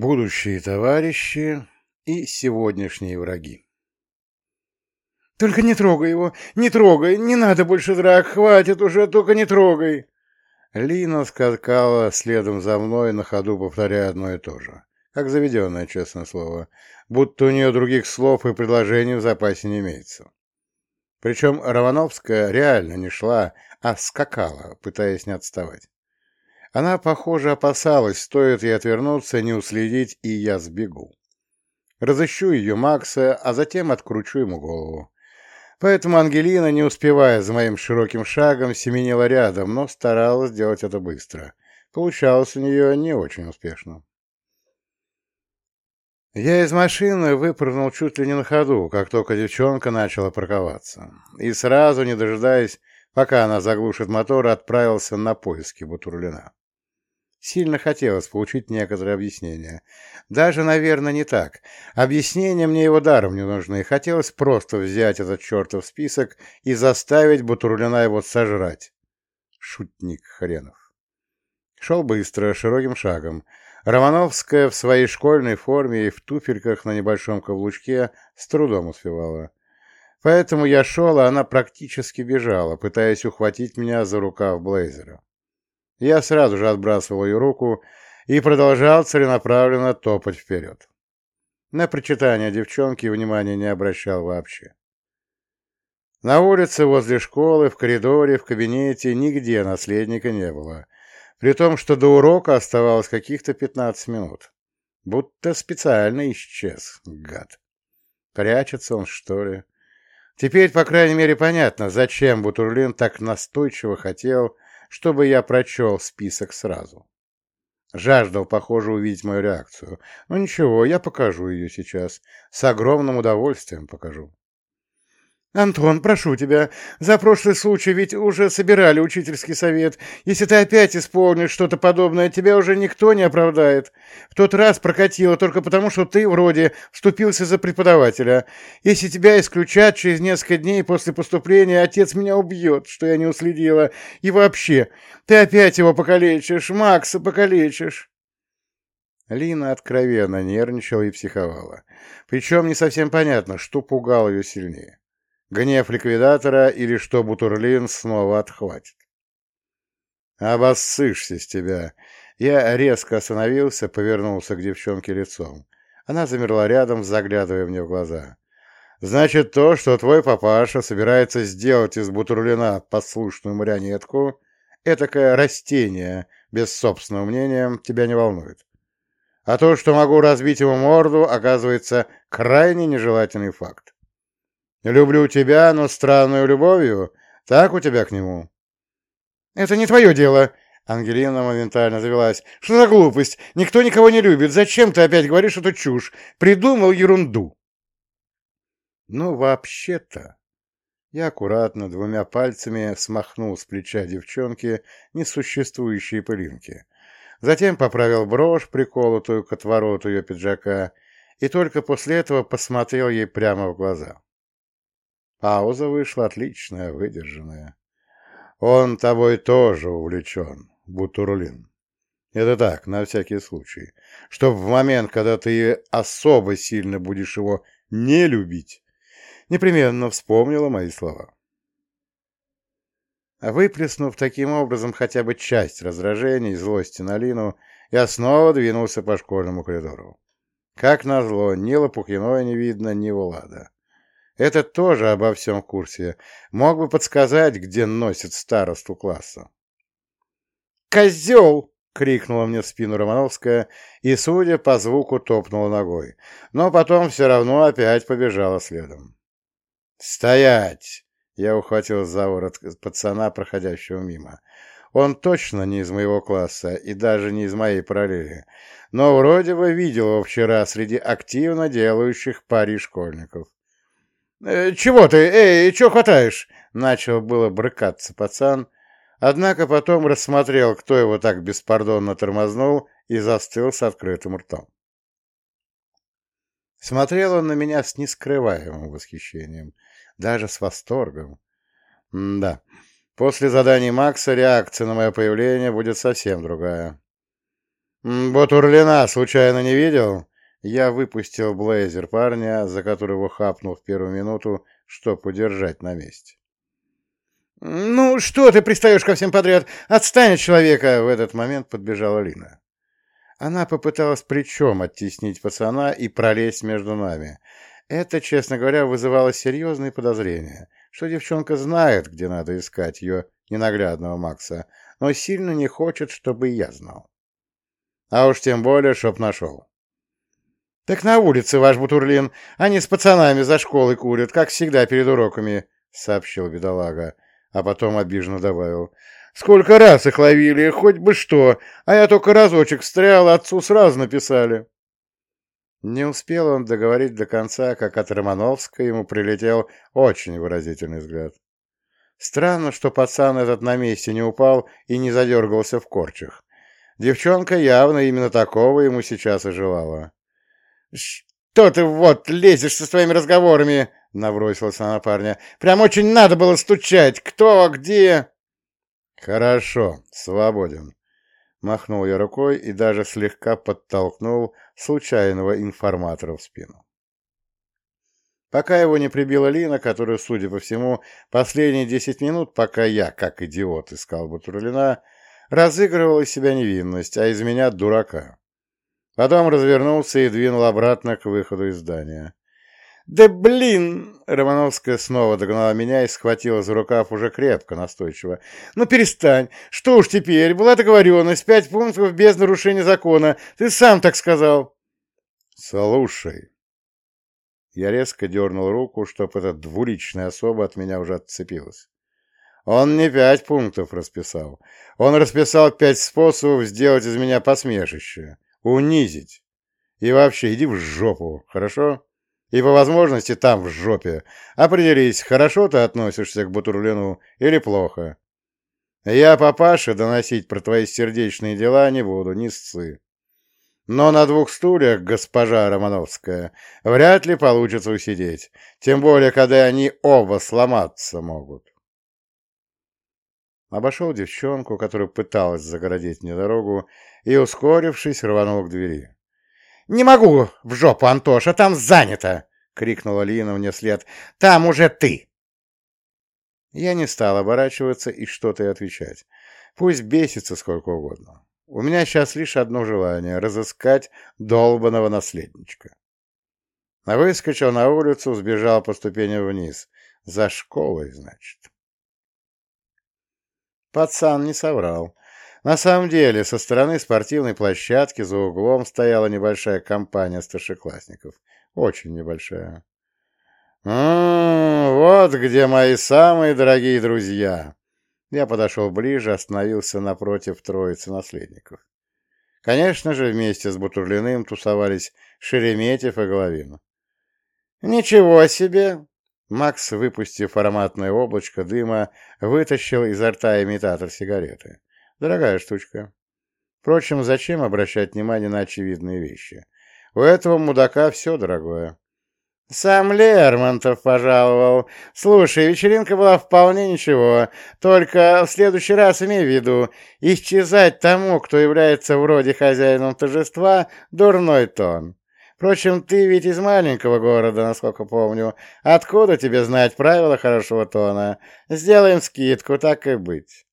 будущие товарищи и сегодняшние враги. «Только не трогай его! Не трогай! Не надо больше драк! Хватит уже! Только не трогай!» Лина скакала следом за мной, на ходу повторяя одно и то же. Как заведенное, честное слово. Будто у нее других слов и предложений в запасе не имеется. Причем Романовская реально не шла, а скакала, пытаясь не отставать. Она, похоже, опасалась, стоит ей отвернуться, не уследить, и я сбегу. Разыщу ее Макса, а затем откручу ему голову. Поэтому Ангелина, не успевая за моим широким шагом, семенила рядом, но старалась делать это быстро. Получалось у нее не очень успешно. Я из машины выпрыгнул чуть ли не на ходу, как только девчонка начала парковаться. И сразу, не дожидаясь, пока она заглушит мотор, отправился на поиски Бутурлина. Сильно хотелось получить некоторые объяснения. Даже, наверное, не так. Объяснения мне его даром не нужны. Хотелось просто взять этот чертов список и заставить Бутурлина его сожрать. Шутник хренов. Шел быстро, широким шагом. Романовская в своей школьной форме и в туфельках на небольшом каблучке с трудом успевала. Поэтому я шел, а она практически бежала, пытаясь ухватить меня за рукав блейзера. Я сразу же отбрасывал ее руку и продолжал целенаправленно топать вперед. На прочитание девчонки внимания не обращал вообще. На улице, возле школы, в коридоре, в кабинете нигде наследника не было, при том, что до урока оставалось каких-то пятнадцать минут. Будто специально исчез, гад. Прячется он, что ли? Теперь, по крайней мере, понятно, зачем Бутурлин так настойчиво хотел, чтобы я прочел список сразу. Жаждал, похоже, увидеть мою реакцию. Ну, ничего, я покажу ее сейчас. С огромным удовольствием покажу. «Антон, прошу тебя, за прошлый случай ведь уже собирали учительский совет. Если ты опять исполнишь что-то подобное, тебя уже никто не оправдает. В тот раз прокатило только потому, что ты вроде вступился за преподавателя. Если тебя исключат через несколько дней после поступления, отец меня убьет, что я не уследила. И вообще, ты опять его покалечишь, Макса покалечишь». Лина откровенно нервничала и психовала. Причем не совсем понятно, что пугало ее сильнее. Гнев ликвидатора или что Бутурлин снова отхватит. «Обоссышься с тебя!» Я резко остановился, повернулся к девчонке лицом. Она замерла рядом, заглядывая мне в глаза. «Значит, то, что твой папаша собирается сделать из Бутурлина послушную марионетку, этакое растение, без собственного мнения, тебя не волнует. А то, что могу разбить ему морду, оказывается крайне нежелательный факт. Люблю тебя, но странную любовью. Так у тебя к нему?» «Это не твое дело!» Ангелина моментально завелась. «Что за глупость? Никто никого не любит. Зачем ты опять говоришь эту чушь? Придумал ерунду!» «Ну, вообще-то...» Я аккуратно двумя пальцами смахнул с плеча девчонки несуществующие пылинки. Затем поправил брошь, приколотую к отвороту ее пиджака, и только после этого посмотрел ей прямо в глаза. Пауза вышла отличная, выдержанная. Он тобой тоже увлечен, Бутурлин. Это так, на всякий случай. Чтоб в момент, когда ты особо сильно будешь его не любить, непременно вспомнила мои слова. Выплеснув таким образом хотя бы часть раздражения и злости на Лину, я снова двинулся по школьному коридору. Как назло, ни Лопухиной не видно, ни Влада. Этот тоже обо всем в курсе. Мог бы подсказать, где носит старосту класса. «Козел!» — крикнула мне в спину Романовская и, судя по звуку, топнула ногой. Но потом все равно опять побежала следом. «Стоять!» — я ухватил за ворот пацана, проходящего мимо. Он точно не из моего класса и даже не из моей параллели, но вроде бы видел его вчера среди активно делающих пари школьников. Э, «Чего ты? Эй, чего хватаешь?» Начал было брыкаться пацан, однако потом рассмотрел, кто его так беспардонно тормознул и застыл с открытым ртом. Смотрел он на меня с нескрываемым восхищением, даже с восторгом. М да, после задания Макса реакция на мое появление будет совсем другая. «Бутурлина случайно не видел?» Я выпустил блейзер парня, за которого хапнул в первую минуту, чтоб удержать на месте. «Ну, что ты пристаешь ко всем подряд? Отстань от человека!» В этот момент подбежала Лина. Она попыталась плечом оттеснить пацана и пролезть между нами. Это, честно говоря, вызывало серьезные подозрения, что девчонка знает, где надо искать ее ненаглядного Макса, но сильно не хочет, чтобы я знал. А уж тем более, чтоб нашел. «Так на улице, ваш Бутурлин. Они с пацанами за школой курят, как всегда перед уроками», — сообщил бедолага, а потом обиженно добавил. «Сколько раз их ловили, хоть бы что, а я только разочек встрял, отцу сразу написали». Не успел он договорить до конца, как от Романовска ему прилетел очень выразительный взгляд. Странно, что пацан этот на месте не упал и не задергался в корчах. Девчонка явно именно такого ему сейчас и желала. «Что ты вот лезешь со своими разговорами?» — набросилась она на парня. «Прям очень надо было стучать. Кто, где?» «Хорошо, свободен», — махнул я рукой и даже слегка подтолкнул случайного информатора в спину. Пока его не прибила Лина, которая, судя по всему, последние десять минут, пока я, как идиот, искал Батурлина, разыгрывал из себя невинность, а из меня дурака. Потом развернулся и двинул обратно к выходу из здания. «Да блин!» — Романовская снова догнала меня и схватила за рукав уже крепко, настойчиво. «Ну перестань! Что уж теперь? Была договоренность, пять пунктов без нарушения закона. Ты сам так сказал!» «Слушай!» Я резко дернул руку, чтоб эта двуличная особа от меня уже отцепилась. Он не пять пунктов расписал. Он расписал пять способов сделать из меня посмешище, унизить. И вообще, иди в жопу, хорошо? И по возможности там, в жопе. Определись, хорошо ты относишься к Бутурлину или плохо. Я папаше доносить про твои сердечные дела не буду, не сцы. Но на двух стульях, госпожа Романовская, вряд ли получится усидеть, тем более, когда они оба сломаться могут. Обошел девчонку, которая пыталась загородить мне дорогу, и, ускорившись, рванул к двери. «Не могу в жопу, Антоша, там занято!» — крикнула Лина мне вслед. «Там уже ты!» Я не стал оборачиваться и что-то отвечать. Пусть бесится сколько угодно. У меня сейчас лишь одно желание — разыскать долбанного наследничка. Выскочил на улицу, сбежал по ступеням вниз. За школой, значит. Пацан не соврал. На самом деле, со стороны спортивной площадки за углом стояла небольшая компания старшеклассников. Очень небольшая. «М -м, вот где мои самые дорогие друзья!» Я подошел ближе, остановился напротив троицы наследников. Конечно же, вместе с Бутурлиным тусовались Шереметьев и Головин. «Ничего себе!» Макс, выпустив ароматное облачко дыма, вытащил изо рта имитатор сигареты. Дорогая штучка. Впрочем, зачем обращать внимание на очевидные вещи? У этого мудака все дорогое. «Сам Лермонтов пожаловал. Слушай, вечеринка была вполне ничего. Только в следующий раз имей в виду, исчезать тому, кто является вроде хозяином торжества, дурной тон. Впрочем, ты ведь из маленького города, насколько помню. Откуда тебе знать правила хорошего тона? Сделаем скидку, так и быть».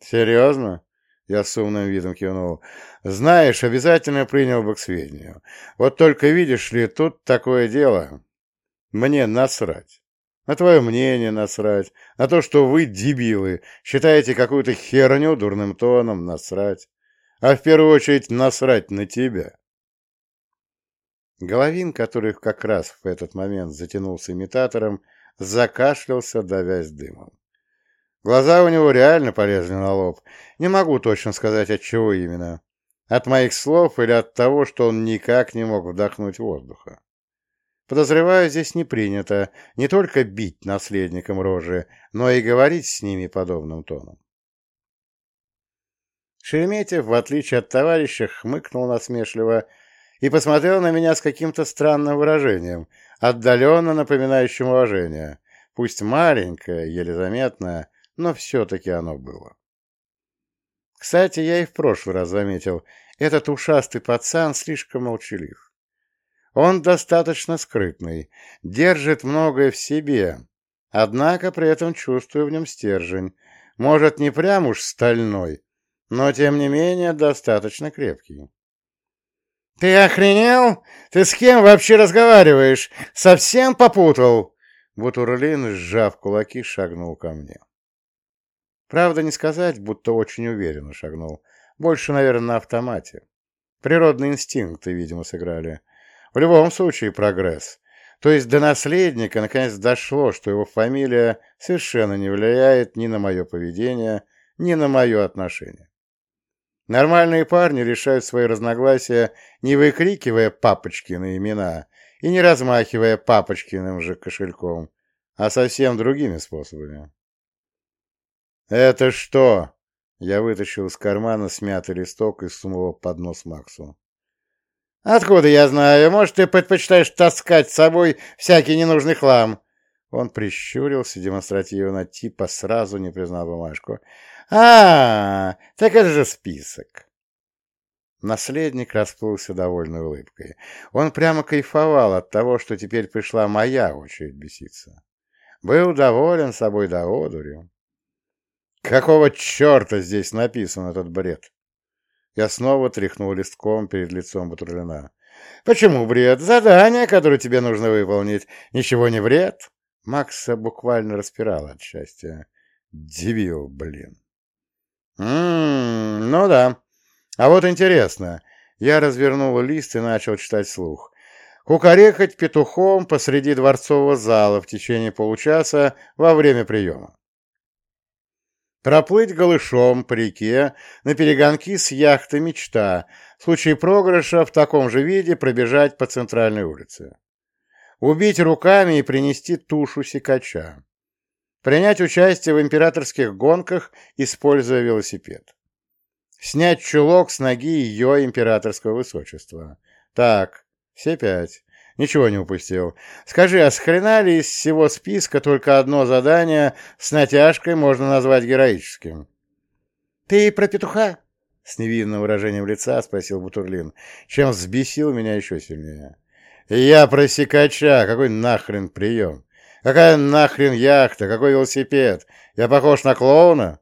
«Серьезно?» Я с умным видом кивнул. «Знаешь, обязательно принял бы к сведению. Вот только видишь ли, тут такое дело. Мне насрать. На твое мнение насрать. На то, что вы, дебилы, считаете какую-то херню дурным тоном, насрать. А в первую очередь насрать на тебя». Головин, который как раз в этот момент затянулся имитатором, закашлялся, давясь дымом. Глаза у него реально полезли на лоб. Не могу точно сказать, от чего именно. От моих слов или от того, что он никак не мог вдохнуть воздуха. Подозреваю, здесь не принято не только бить наследникам рожи, но и говорить с ними подобным тоном. Шереметьев, в отличие от товарища, хмыкнул насмешливо и посмотрел на меня с каким-то странным выражением, отдаленно напоминающим уважение, пусть маленькое, еле заметное, но все-таки оно было. Кстати, я и в прошлый раз заметил, этот ушастый пацан слишком молчалив. Он достаточно скрытный, держит многое в себе, однако при этом чувствую в нем стержень, может, не прям уж стальной, но, тем не менее, достаточно крепкий. «Ты охренел? Ты с кем вообще разговариваешь? Совсем попутал?» Бутурлин, сжав кулаки, шагнул ко мне. Правда, не сказать, будто очень уверенно шагнул. Больше, наверное, на автомате. Природные инстинкты, видимо, сыграли. В любом случае прогресс. То есть до наследника наконец дошло, что его фамилия совершенно не влияет ни на мое поведение, ни на мое отношение. Нормальные парни решают свои разногласия, не выкрикивая папочкины имена и не размахивая папочкиным же кошельком, а совсем другими способами. «Это что?» Я вытащил из кармана смятый листок и сунул под нос Максу. «Откуда я знаю? Может, ты предпочитаешь таскать с собой всякий ненужный хлам?» Он прищурился демонстративно, типа сразу не признал бумажку. а, так это же список!» Наследник расплылся довольной улыбкой. Он прямо кайфовал от того, что теперь пришла моя очередь беситься. Был доволен собой до одури. Какого черта здесь написан этот бред? Я снова тряхнул листком перед лицом Батурлина. Почему бред? Задание, которое тебе нужно выполнить. Ничего не вред? Макса буквально распирал от счастья. Дебил, блин. Ммм, ну да. А вот интересно. Я развернул лист и начал читать слух. Кукарекать петухом посреди дворцового зала в течение получаса во время приема. Проплыть голышом по реке на перегонки с яхты «Мечта», в случае проигрыша в таком же виде пробежать по центральной улице. Убить руками и принести тушу сикача. Принять участие в императорских гонках, используя велосипед. Снять чулок с ноги ее императорского высочества. Так, все пять. Ничего не упустил. Скажи, а с хрена ли из всего списка только одно задание с натяжкой можно назвать героическим? — Ты про петуха? — с невинным выражением лица спросил Бутурлин, чем взбесил меня еще сильнее. — Я про сикача. Какой нахрен прием? Какая нахрен яхта? Какой велосипед? Я похож на клоуна?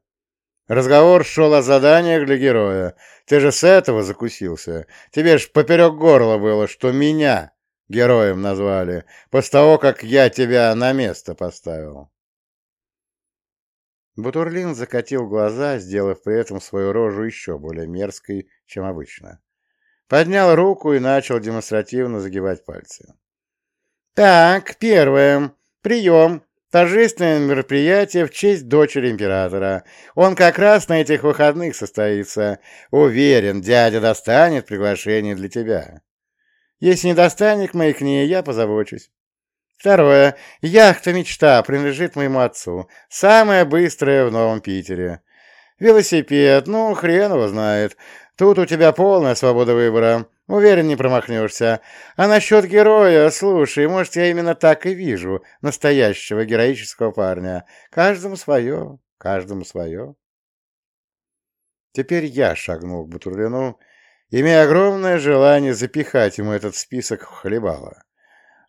Разговор шел о заданиях для героя. Ты же с этого закусился. Тебе ж поперек горла было, что меня Героем назвали, после того, как я тебя на место поставил. Бутурлин закатил глаза, сделав при этом свою рожу еще более мерзкой, чем обычно. Поднял руку и начал демонстративно загибать пальцы. «Так, первое. Прием. Торжественное мероприятие в честь дочери императора. Он как раз на этих выходных состоится. Уверен, дядя достанет приглашение для тебя. Если не достанет моей книги, я позабочусь. Второе. Яхта «Мечта» принадлежит моему отцу. Самая быстрая в Новом Питере. Велосипед, ну, хрен его знает. Тут у тебя полная свобода выбора. Уверен, не промахнешься. А насчет героя, слушай, может, я именно так и вижу настоящего героического парня. Каждому свое, каждому свое. Теперь я шагнул к Бутурлину имея огромное желание запихать ему этот список в хлебало.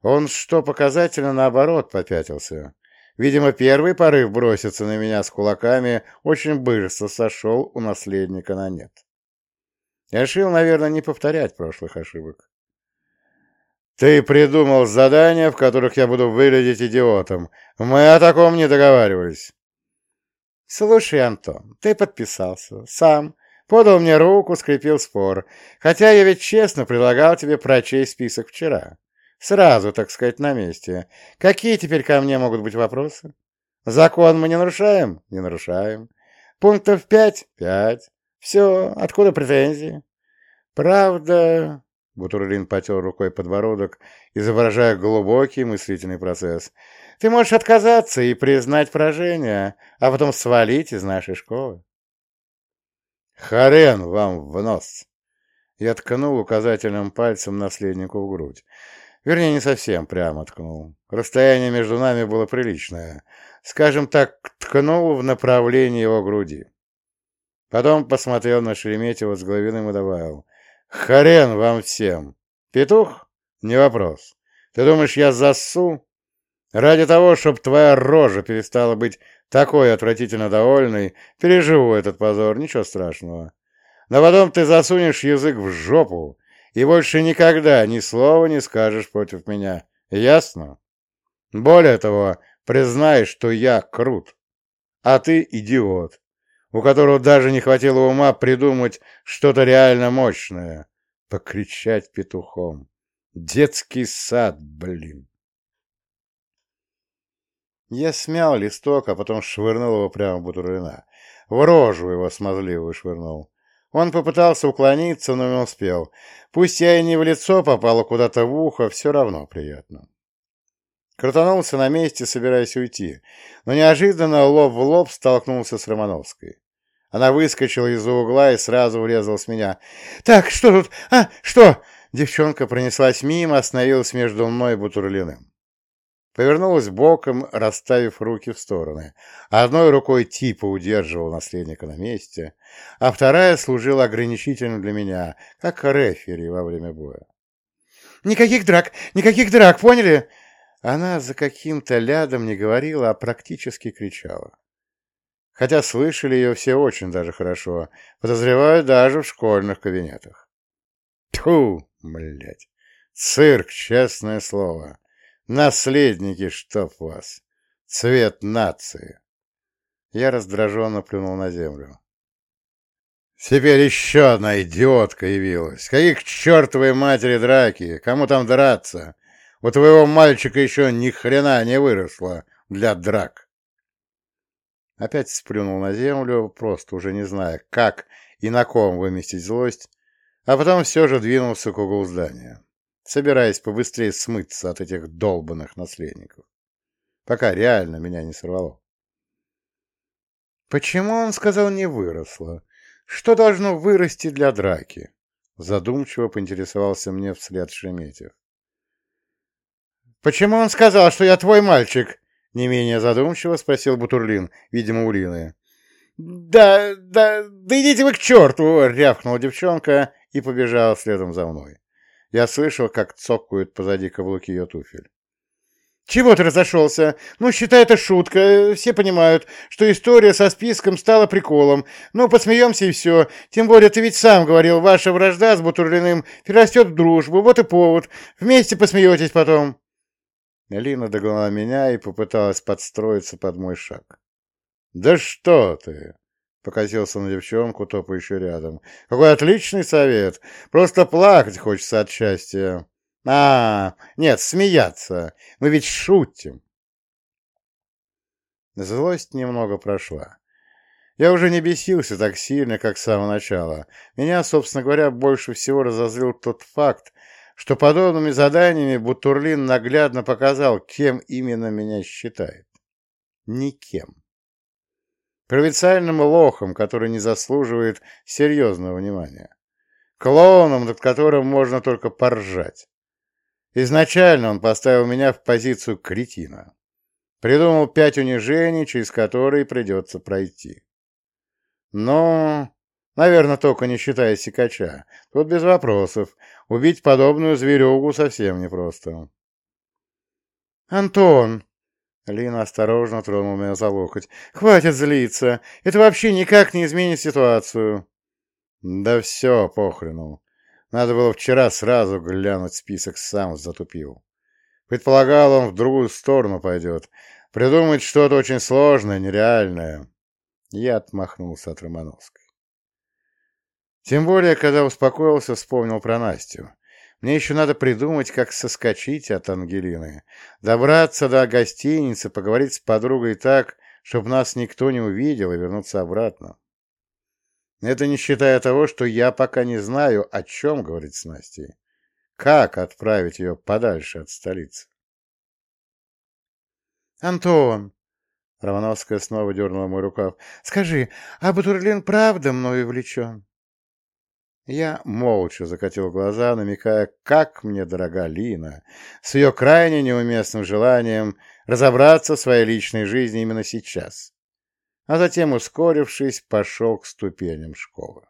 Он, что показательно, наоборот, попятился. Видимо, первый порыв броситься на меня с кулаками очень быстро сошел у наследника на нет. Я решил, наверное, не повторять прошлых ошибок. «Ты придумал задания, в которых я буду выглядеть идиотом. Мы о таком не договаривались». «Слушай, Антон, ты подписался. Сам. Подал мне руку, скрепил спор. Хотя я ведь честно предлагал тебе прочесть список вчера. Сразу, так сказать, на месте. Какие теперь ко мне могут быть вопросы? Закон мы не нарушаем? Не нарушаем. Пунктов пять? Пять. Все, откуда претензии? Правда... Бутурлин потер рукой подбородок, изображая глубокий мыслительный процесс. «Ты можешь отказаться и признать поражение, а потом свалить из нашей школы. «Харен вам в нос!» Я ткнул указательным пальцем наследнику в грудь. Вернее, не совсем прямо ткнул. Расстояние между нами было приличное. Скажем так, ткнул в направлении его груди. Потом посмотрел на Шереметьева с Головиным и добавил. Хрен вам всем! Петух? Не вопрос. Ты думаешь, я засу? Ради того, чтобы твоя рожа перестала быть такой отвратительно довольной, переживу этот позор, ничего страшного. Но потом ты засунешь язык в жопу и больше никогда ни слова не скажешь против меня. Ясно? Более того, признай, что я крут, а ты идиот, у которого даже не хватило ума придумать что-то реально мощное. Покричать петухом. Детский сад, блин. Я смял листок, а потом швырнул его прямо в Бутурлина. В рожу его смазливую швырнул. Он попытался уклониться, но не успел. Пусть я и не в лицо попала куда-то в ухо, все равно приятно. Крутанулся на месте, собираясь уйти, но неожиданно лоб в лоб столкнулся с Романовской. Она выскочила из-за угла и сразу врезалась в меня. «Так, что тут? А, что?» Девчонка пронеслась мимо, остановилась между мной и Бутурлиным. Повернулась боком, расставив руки в стороны. Одной рукой типа удерживал наследника на месте, а вторая служила ограничительным для меня, как рефери во время боя. «Никаких драк! Никаких драк! Поняли?» Она за каким-то лядом не говорила, а практически кричала. Хотя слышали ее все очень даже хорошо, подозреваю, даже в школьных кабинетах. Тьфу, блядь! Цирк, честное слово! Наследники, чтоб вас! Цвет нации!» Я раздраженно плюнул на землю. «Теперь еще одна идиотка явилась! Каких к чертовой матери драки? Кому там драться? У твоего мальчика еще ни хрена не выросло для драк!» Опять сплюнул на землю, просто уже не зная, как и на ком выместить злость, а потом все же двинулся к углу здания собираясь побыстрее смыться от этих долбанных наследников, пока реально меня не сорвало. Почему он сказал не выросло? Что должно вырасти для драки? Задумчиво поинтересовался мне вслед Шеметьев. «Почему он сказал, что я твой мальчик?» Не менее задумчиво спросил Бутурлин, видимо, у Лины. «Да, да, да идите вы к черту!» — рявкнула девчонка и побежала следом за мной. Я слышал, как цокают позади каблуки ее туфель. «Чего ты разошелся? Ну, считай это шутка. Все понимают, что история со списком стала приколом. Ну, посмеемся и все. Тем более ты ведь сам говорил, ваша вражда с Бутурлиным перерастет в дружбу. Вот и повод. Вместе посмеетесь потом». Лина догнала меня и попыталась подстроиться под мой шаг. «Да что ты!» Покосился на девчонку, топающую рядом. «Какой отличный совет! Просто плакать хочется от счастья!» «А, нет, смеяться! Мы ведь шутим!» Злость немного прошла. Я уже не бесился так сильно, как с самого начала. Меня, собственно говоря, больше всего разозлил тот факт, что подобными заданиями Бутурлин наглядно показал, кем именно меня считает. Никем провинциальным лохом, который не заслуживает серьезного внимания, клоуном, над которым можно только поржать. Изначально он поставил меня в позицию кретина. Придумал пять унижений, через которые придется пройти. Но, наверное, только не считая сикача. Тут без вопросов. Убить подобную зверюгу совсем непросто. «Антон!» Лина осторожно тронула меня за локоть. «Хватит злиться! Это вообще никак не изменит ситуацию!» «Да все, похрену. Надо было вчера сразу глянуть список, сам затупил. Предполагал, он в другую сторону пойдет. Придумать что-то очень сложное, нереальное». Я отмахнулся от Романовской. Тем более, когда успокоился, вспомнил про Настю. Мне еще надо придумать, как соскочить от Ангелины, добраться до гостиницы, поговорить с подругой так, чтобы нас никто не увидел, и вернуться обратно. Это не считая того, что я пока не знаю, о чем говорить с Настей. Как отправить ее подальше от столицы? «Антон!» — Романовская снова дернула мой рукав. «Скажи, а Батурлин правда мною увлечен?» Я молча закатил глаза, намекая, как мне дорога Лина, с ее крайне неуместным желанием разобраться в своей личной жизни именно сейчас. А затем, ускорившись, пошел к ступеням школы.